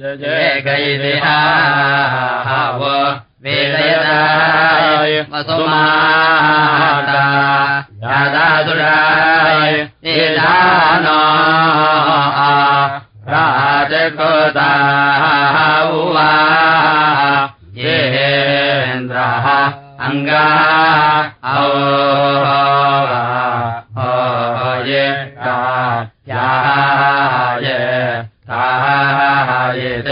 एकैदेहाव वेदयदाय वसुमाता यादासुराय एदानो राजकृताहुवा येन्द्रः अङ्गा ओ याय तायेत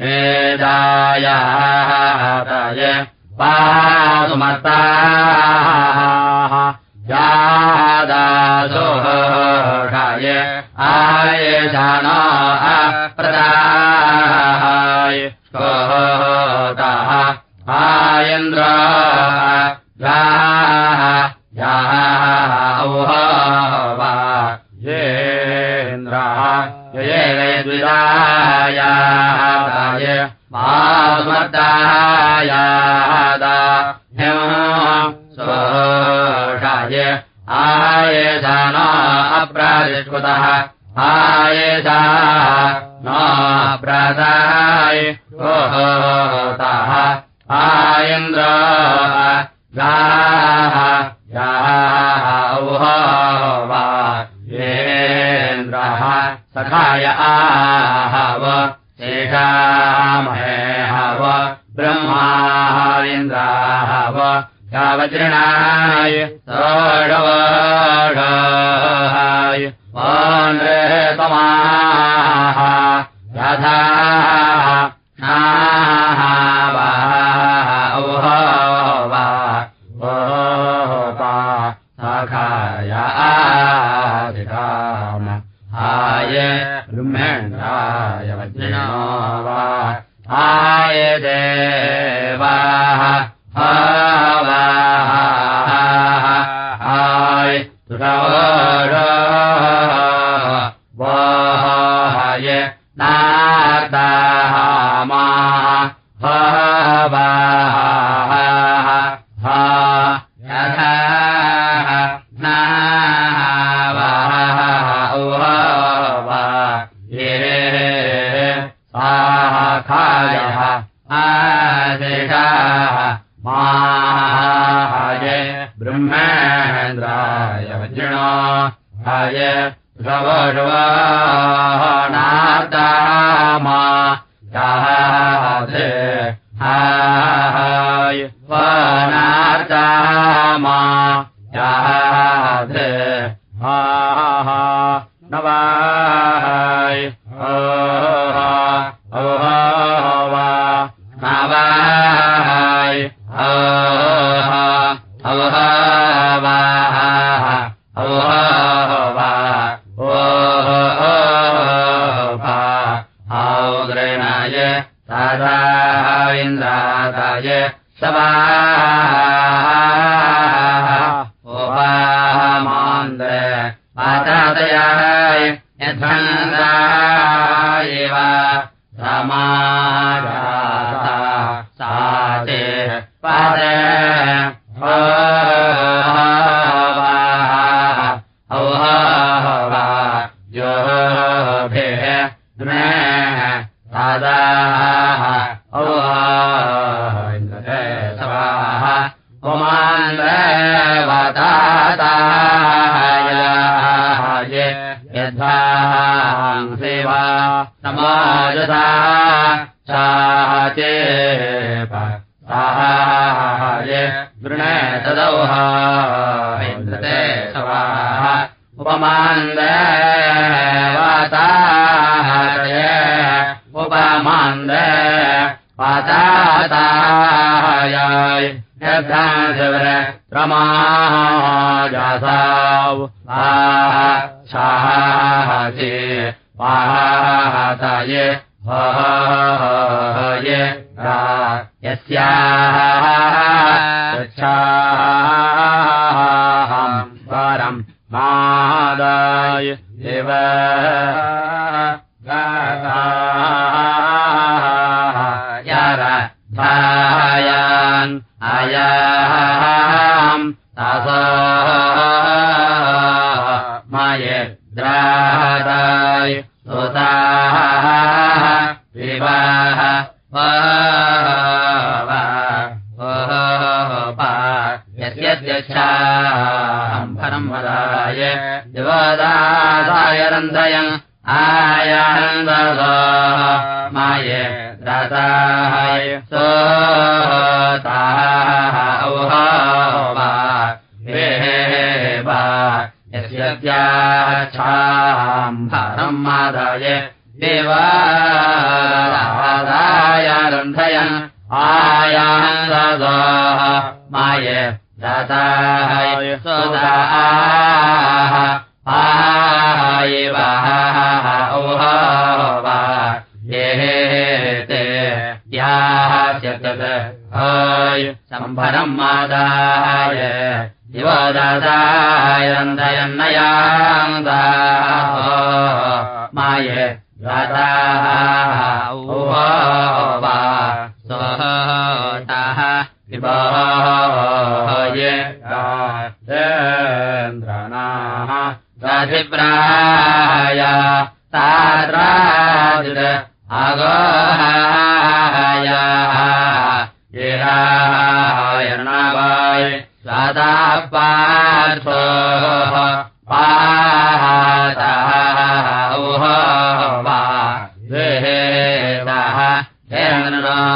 वेदायातय पासुमताः यादासोषाय आय जानो अप्रदाय स्कोताः आयन्द्र याहवा येन्द्रः ये द्विदायादाय मामदायादा सोषाय आयेषान अप्रादिष्कृतः आयेषा नाप्रदाय ओहोतः आयन्द्र गाः येन्द्रः सखाय आहव शेषामहे हव ब्रह्माविन्द्राहव यावजृणाय सोढवाढाय वानृतमाः यथा नाहवा ओपा सखाय आदिकाम आय ब्रह्मेन्द्राय वज्रिणो वा आय माय ब्रह्मेन्द्राय वज्रिणो हाय याधे हाय वनादामा याधे उमान्देवताय यद्धां सेवा समाजसा चाचे साहाय गृणे तदौहा इन्द्रते स्वाः उपमान्देवताय उपमान्द पाताताय रमाजासाव शाहासे पाताय हय यस्याहम् परम् मादाय एव यार धायान् आयाम् तसाः माय द्राय स्वताः विवाः दिवदासाय यद्यच्छाम् परमदाय दिवदा माय सोताः औहा वा यस्याच्छाम् भारम् मादाय देवादाय रन्धयन् आयान्दाः माये रताय सोदाः आयवाः औहा वा ये ते यास्यय सम्भरम् मादाय युवदाय रन्धयन्नयान्दा माये राताः वा विवाये राजेन्द्रणाः राधिप्राय ताद्राज आगाय येरायर्णवाय स्वादा पार्थो पाताः वा वेदाः हेन्द्रनाथतिप्राय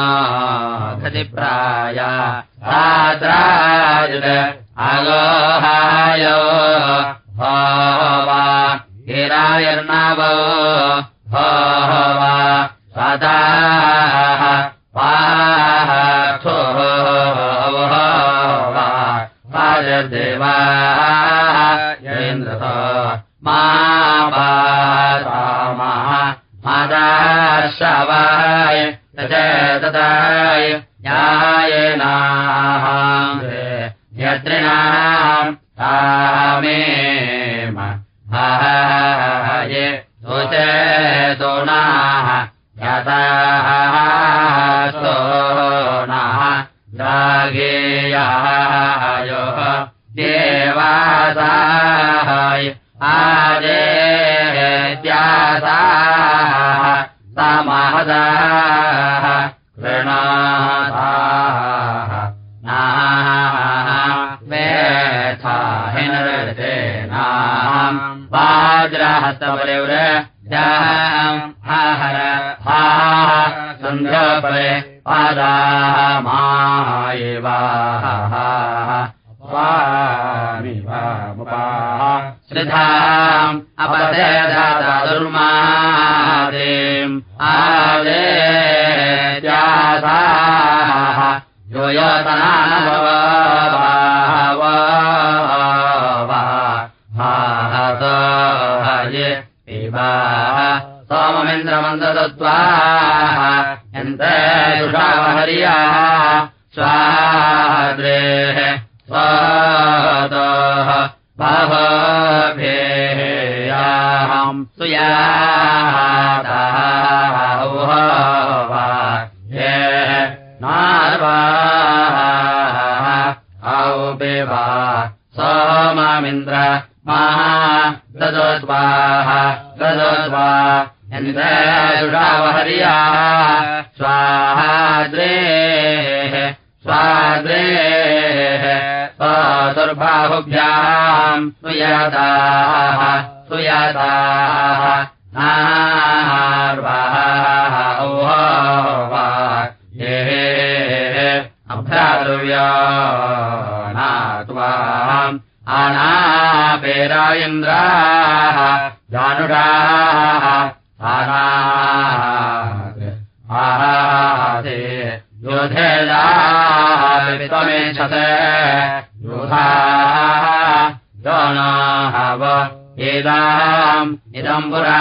ताद्राज आगोहाय वा वा येन्द्रः मा पारामः मादाशवाय तदाय सन्ध्यापरे पादामायिवाः वामिवामुपाः। श्रिधाम् आनापेरा इन्द्राः जानुषाः आहासे योधेदामेच्छते योधाः जनाहव एदाम् इदम् पुरा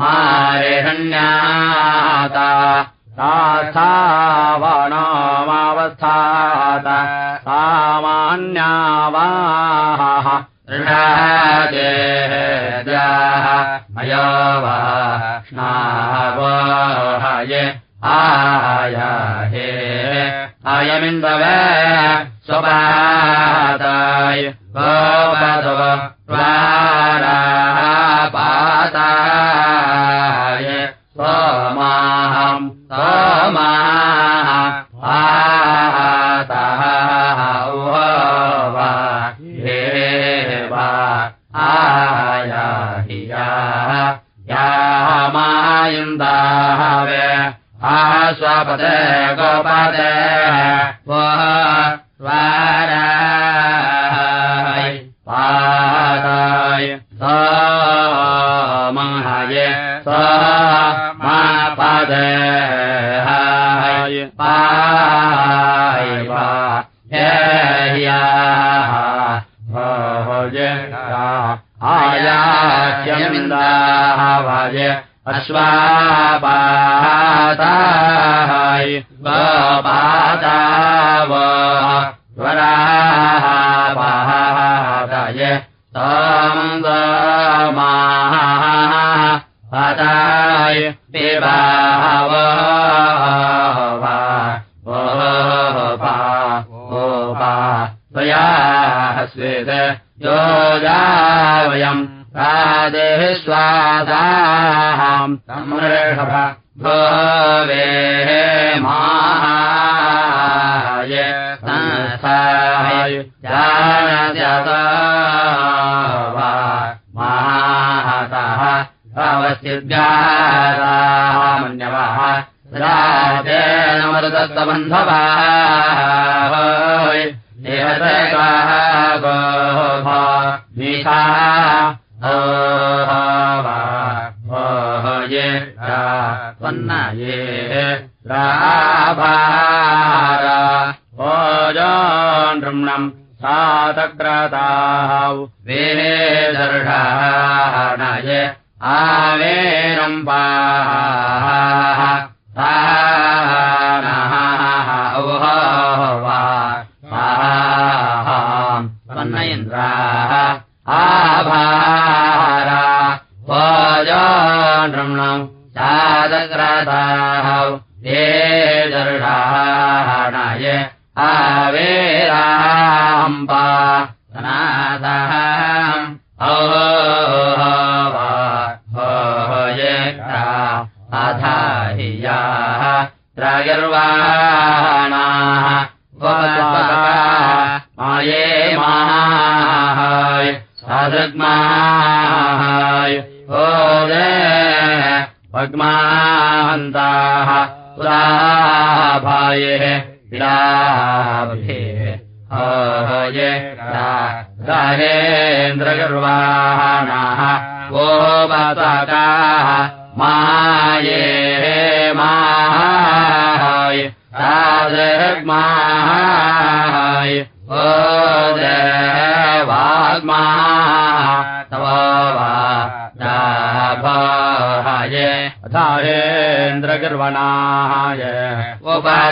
मारेहण्याता सामावस्थात सामान्यावाः ऋषादेः मयो वा स्नावहय आय हे अयमिन्दव स्वपादाय गोपदव पाताय वा हे वा आय हिया या मायुन्दावे आस्वपदे गोपदे अश्वापाताय गोपाताव वराः पादाय तमन्दमाः पादाय पिबाव त्वया स्वेद योजा वयम् अवस्थिद्गारामन्यवः राजेन मरुदत्तबन्धवा ये त्वन्नये राभार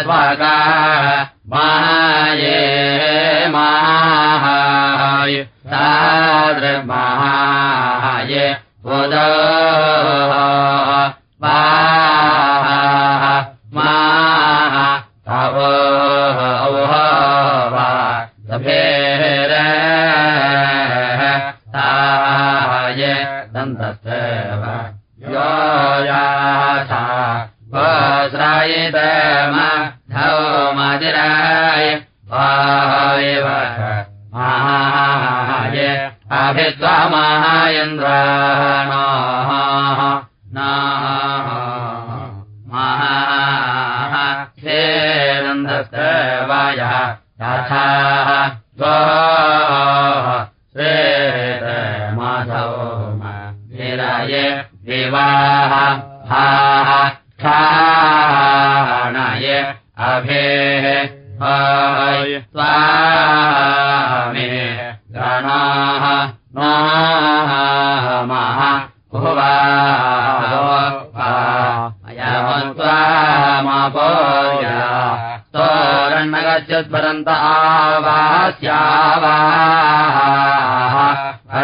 उपाद्वागा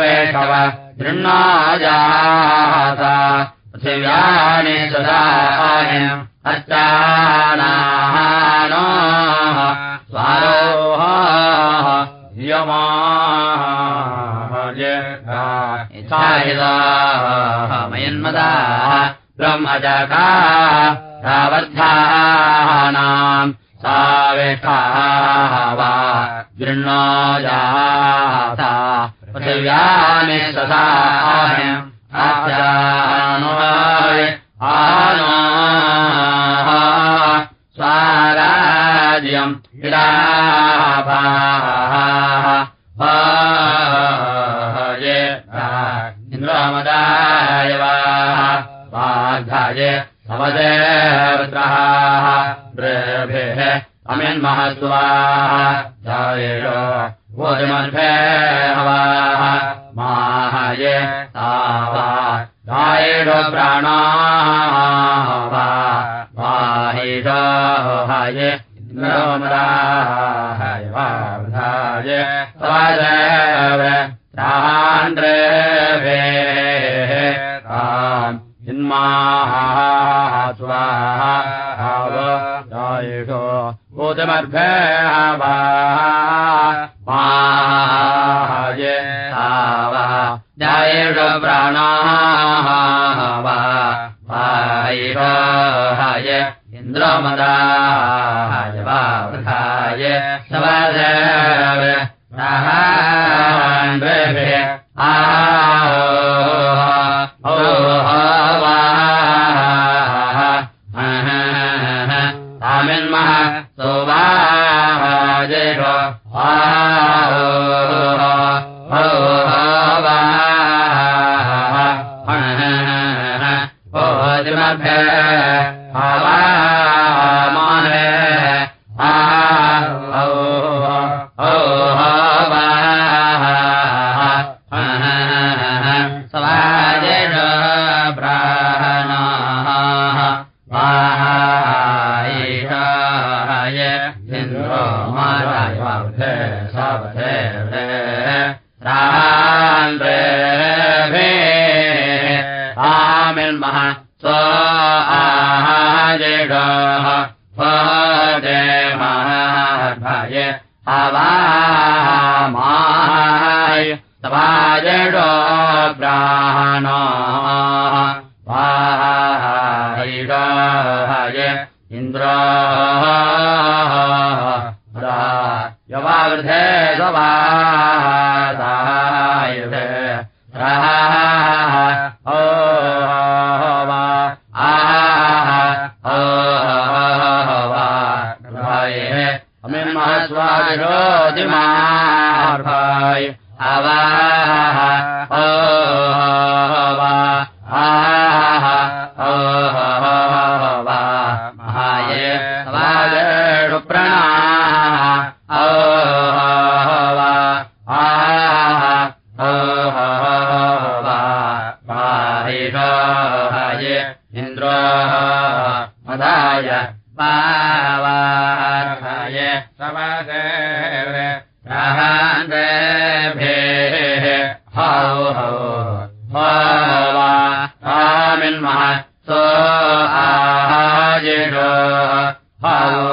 तावद्धानाम् सवेषव दृह्णाजाता पृथिव्यानि सदायम् अर्चानानो स्वारोः यमा मयन्मदाः ब्रह्मजका तावद्धानाम् सावेष्टाः वा जाता पृथिव्यानि सदायम् आनो आनो स्वाराज्यम् इडाभाः ये इन्द्रमदाय वा वाधाय समदे रुद्रः द्रेभिः अमिन्महस्वाः जायेषो माहये तावा जायेषो प्राणाः तवादेव तान्द्रेभे ताम् स्वाहाव जायेषो भूतमर्भे हवा तवाजडो प्राणाः भ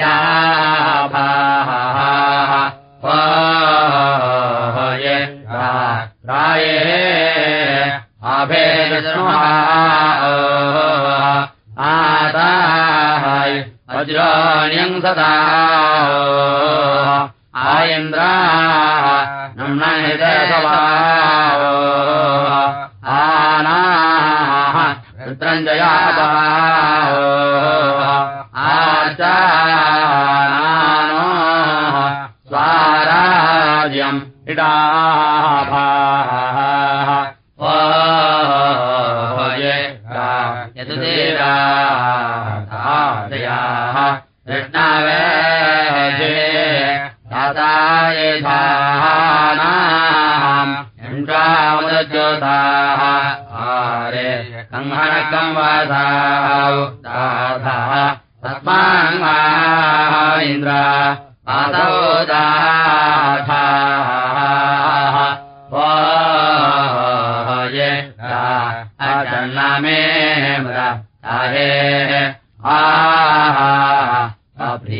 राभाः पा राये आभेदनु आताय वज्राण्यम् सदा क्रीडाः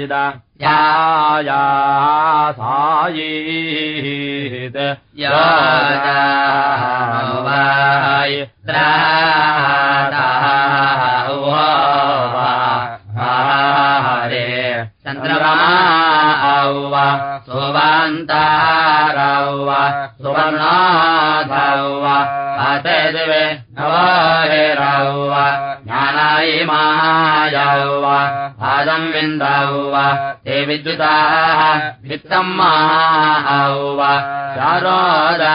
या सायि या वायु रान्द्रमा वा सुबाता रावा सुनादा वा आचय दवे न वा हे रा ज्ञानाय वा ते विद्युताः वित्तम् मा वा वित्तम्मारोरा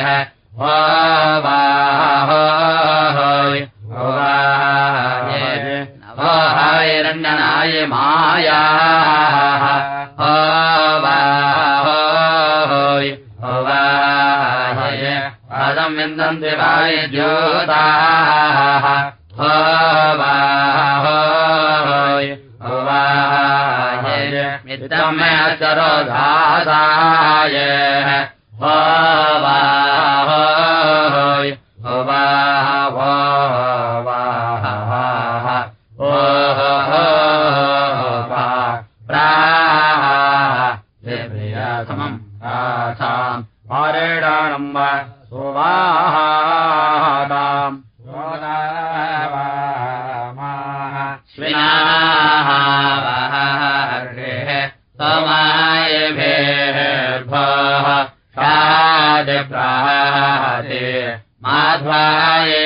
माध्वाय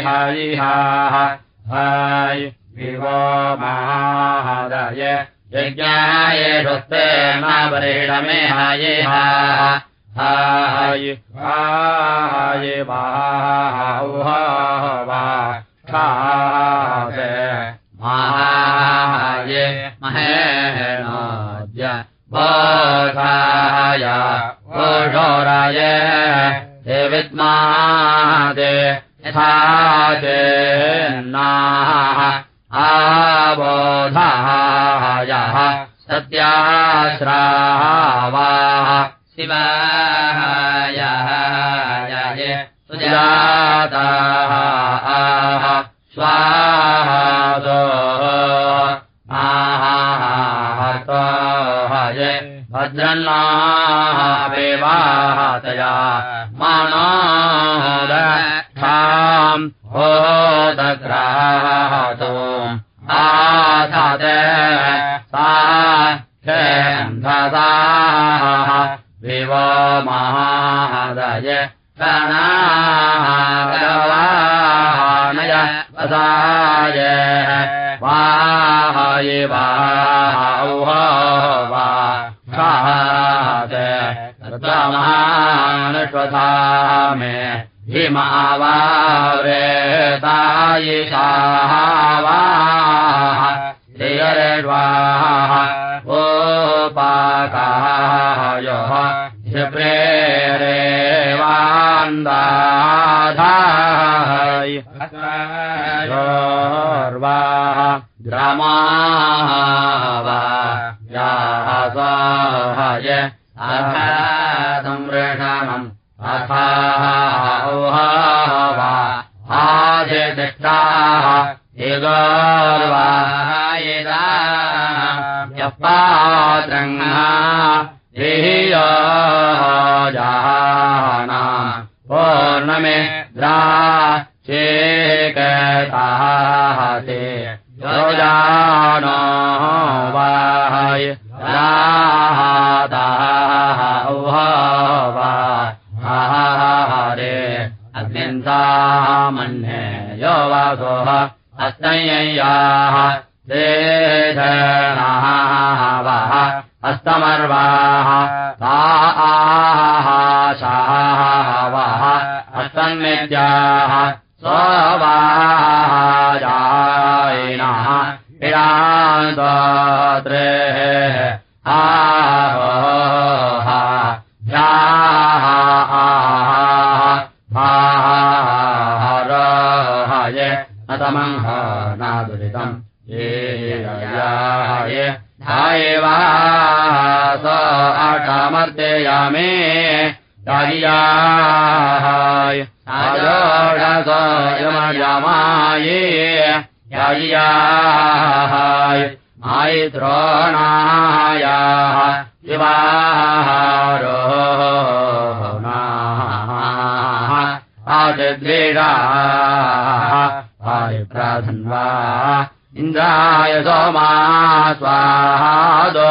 पावकाशमिहायिहाः हाय। विवो महादय। यज्ञाय षुस्ते मावरेणमे हाय। हाय। वाहुहा खासे महाय ओषोराय हे विद्मादे यथा चेन्नाः आबोधायः सत्याश्रावाः शिवायः जये सुजाताः स्वाहादो भद्रन्नावेवाहतया मानोदक्षाम् होदग्राहतो आसाद सा अन्धसाः विवो महादय कनागवानय वसाय वाय वाह महानश्वथा मे हिमावारेतायिषाः वा श्रियरेड्वाः ओपाकायोः प्रेरेवान्दाधाय योर्वाः ग्रामाः स्वाहय संवृषणम् अथाः वा आदिष्टाः इगोर्वायदा यपाद्रङ्गा जाना पूर्णमे द्रा चेकताहते योजानो वाय वा आहारे अग्निन्तामन्ये यो वासोः अस्तय्याः देधनाः वः अस्तमर्वाः ताशाः वः अस्तन्नित्याः स्ववाजायिनः इडान्तोत्रेः आहोः याः आहारोहय न तमङ्ह नादुरितम् येयाय ध्यायेवा स अटमर्दयामे स्वाहादो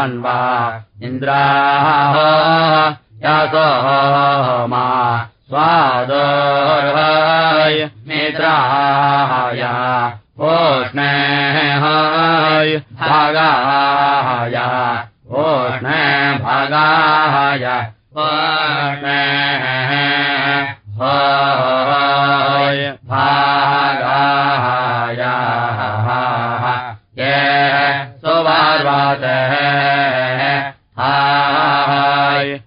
राधान्वा इन्द्राः यासो मा स्वादोर्हाय मित्राय ओष्णे हाय भागाय ओष्णे भागाय ओष्णे भागाय सुवार्वातः हाय।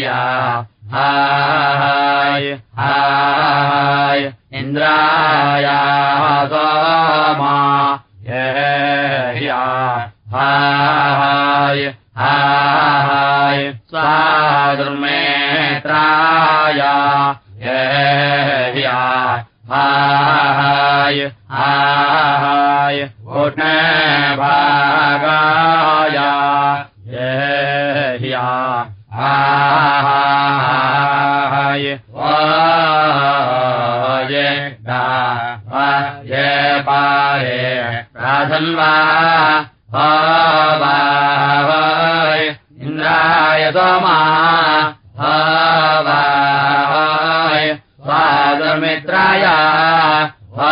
या हाय। हाय। इन्द्राया सोमा या हाय। हाय। स्वादुर्मेत्राय। या हाय हाय उष्णे भागाय। या हाय वाये दा ये पारे प्राधन्वा हवाय इन्द्राय सोमा हवाय स्वादमित्राय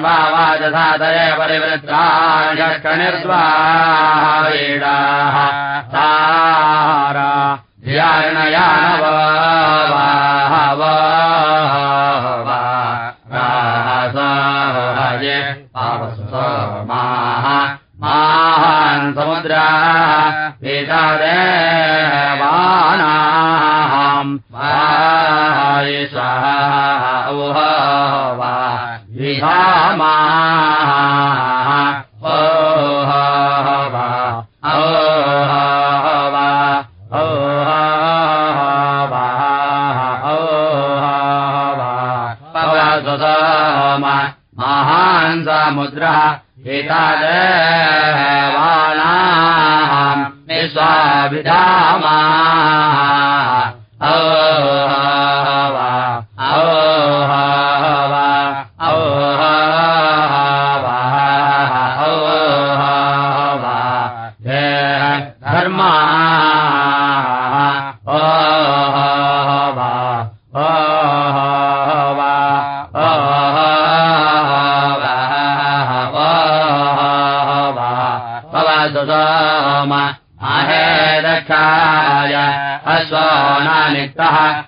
वा वाजसादये दय तारा यष्ट्रीडाः सारा ध्यारणया वा समुद्रा एतादय ेता निस्वाभिधामा सोम महे दक्षाय असो न नियः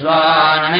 स्वाण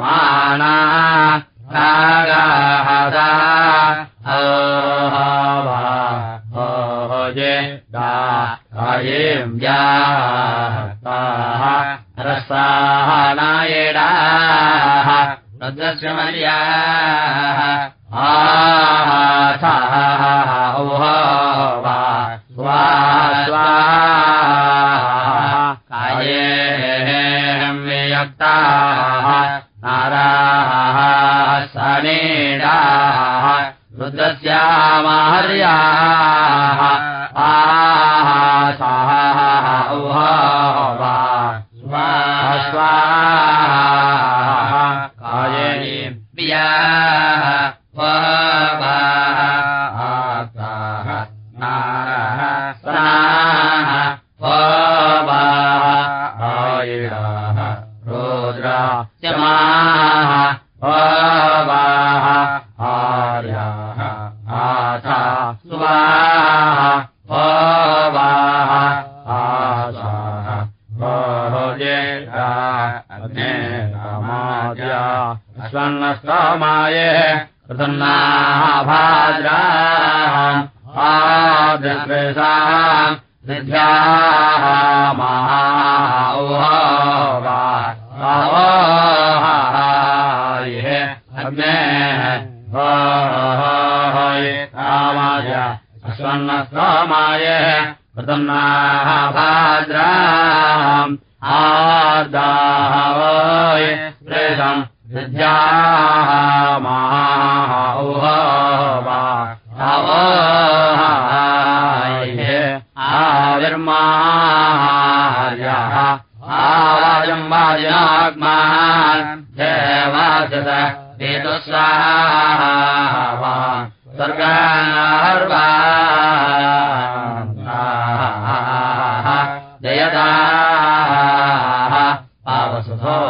माना गा गाः हो भा होजे गा अयेम् या ह्रणाः दशमर्याः प्रसन्नाभाद्राः आदृशेषाम् निध्याः माहाय अग्ने कामाय अश्वन्नस्तमाय प्रसन्नाः भाद्राम् आदाहवाय प्रेषम् विद्याः माहुवा आविर्मार्यः आवाजम् वाजनाग्मा देवासत वेदुस्वाहा स्वर्गार्वा जयदाः पावसुधो माः